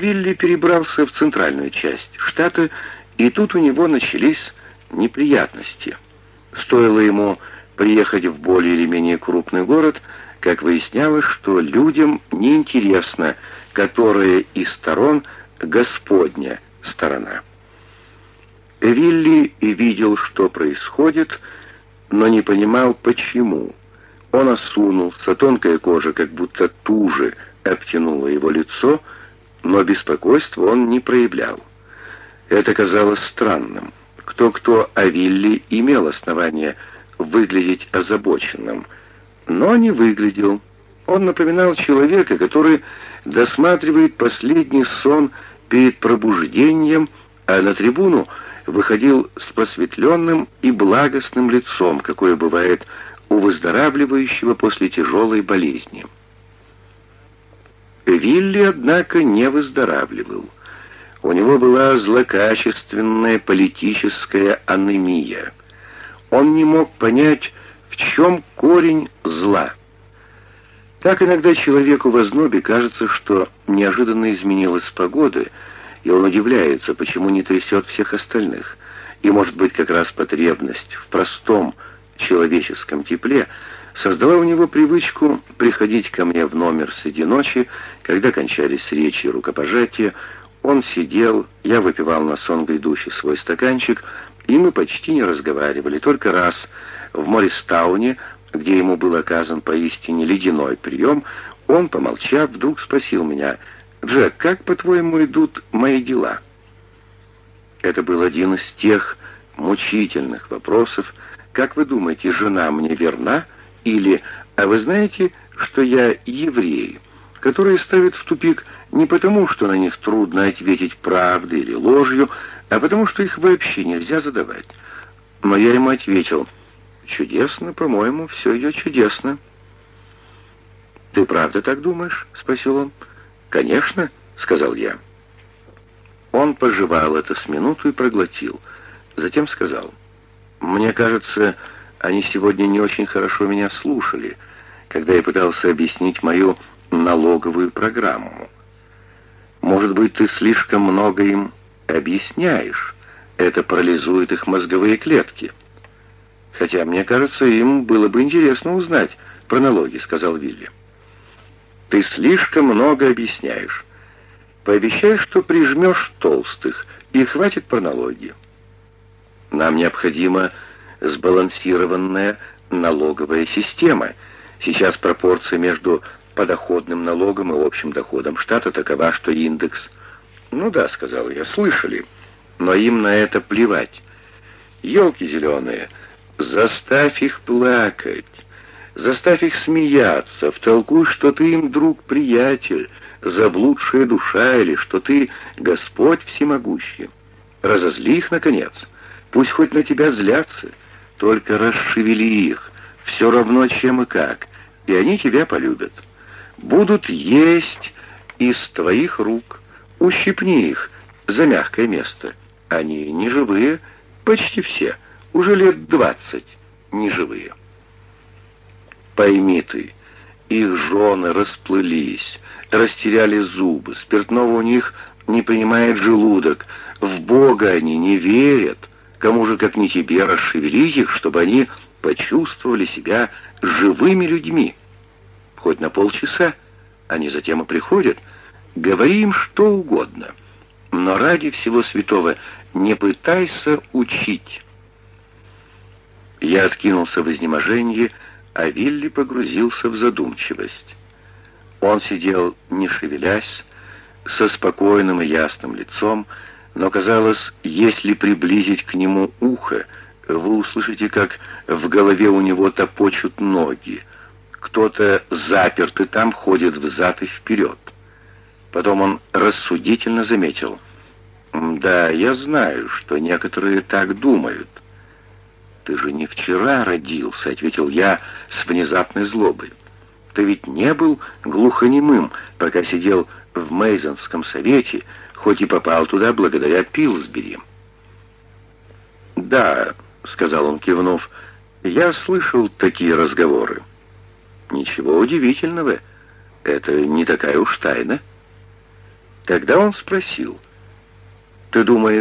Вилли перебрался в центральную часть штата, и тут у него начались неприятности. Стоило ему приехать в более или менее крупный город, как выяснялось, что людям неинтересно, которая из сторон Господня сторона. Вилли видел, что происходит, но не понимал, почему. Он осунулся, тонкая кожа как будто туже обтянула его лицо, но беспокойства он не проявлял. Это казалось странным. Кто-кто о Вилли имел основание выглядеть озабоченным, но не выглядел. Он напоминал человека, который досматривает последний сон перед пробуждением, а на трибуну выходил с просветленным и благостным лицом, какое бывает у выздоравливающего после тяжелой болезни. Вилли, однако, не выздоравливал. У него была злокачественная политическая анемия. Он не мог понять, в чем корень зла. Так иногда человеку в ознобе кажется, что неожиданно изменилась погода, и он удивляется, почему не трясет всех остальных. И, может быть, как раз потребность в простом человеческом тепле создала у него привычку приходить ко мне в номер среди ночи, когда кончались речи и рукопожатия, он сидел, я выпивал на сон грядущий свой стаканчик, и мы почти не разговаривали. Только раз в Морристауне, где ему был оказан поистине ледяной прием, он, помолчав, вдруг спросил меня, «Джек, как, по-твоему, идут мои дела?» Это был один из тех мучительных вопросов, как вы думаете, жена мне верна? Или, а вы знаете, что я еврей, которые ставят в тупик не потому, что на них трудно ответить правдой или ложью, а потому, что их вообще нельзя задавать. Но я ему ответил, чудесно, по-моему, все ее чудесно. «Ты правда так думаешь?» — спросил он. «Конечно», — сказал я. Он пожевал это с минуту и проглотил. Затем сказал, «Мне кажется, они сегодня не очень хорошо меня слушали, когда я пытался объяснить мою налоговую программу. Может быть, ты слишком много им объясняешь. Это парализует их мозговые клетки. Хотя, мне кажется, им было бы интересно узнать про налоги, сказал Вилли. Ты слишком много объясняешь. Пообещай, что прижмешь толстых, и хватит про налоги. Нам необходима сбалансированная налоговая система. Сейчас пропорция между подоходным налогом и общим доходом штата такова, что индекс... Ну да, сказал я, слышали, но им на это плевать. Елки зеленые, заставь их плакать, заставь их смеяться, втолкуй, что ты им друг-приятель, заблудшая душа или что ты Господь всемогущий. Разозли их, наконец, пусть хоть на тебя злятся, только расшевели их, все равно чем и как, и они тебя полюбят» будут есть из твоих рук. Ущипни их за мягкое место. Они не живые, почти все, уже лет двадцать не живые. Пойми ты, их жены расплылись, растеряли зубы, спиртного у них не принимает желудок, в Бога они не верят. Кому же, как не тебе, расшевелить их, чтобы они почувствовали себя живыми людьми?» хоть на полчаса. Они затем и приходят. Говори им что угодно. Но ради всего святого не пытайся учить. Я откинулся в изнеможении, а Вилли погрузился в задумчивость. Он сидел, не шевелясь, со спокойным и ясным лицом, но казалось, если приблизить к нему ухо, вы услышите, как в голове у него топочут ноги, кто-то запертый там ходит взад и вперед. Потом он рассудительно заметил. «Да, я знаю, что некоторые так думают». «Ты же не вчера родился», — ответил я с внезапной злобой. «Ты ведь не был глухонемым, пока сидел в Мейзонском совете, хоть и попал туда благодаря Пилсбери». «Да», — сказал он, кивнув, — «я слышал такие разговоры». Ничего удивительного. Это не такая уж тайна. Тогда он спросил, «Ты думаешь,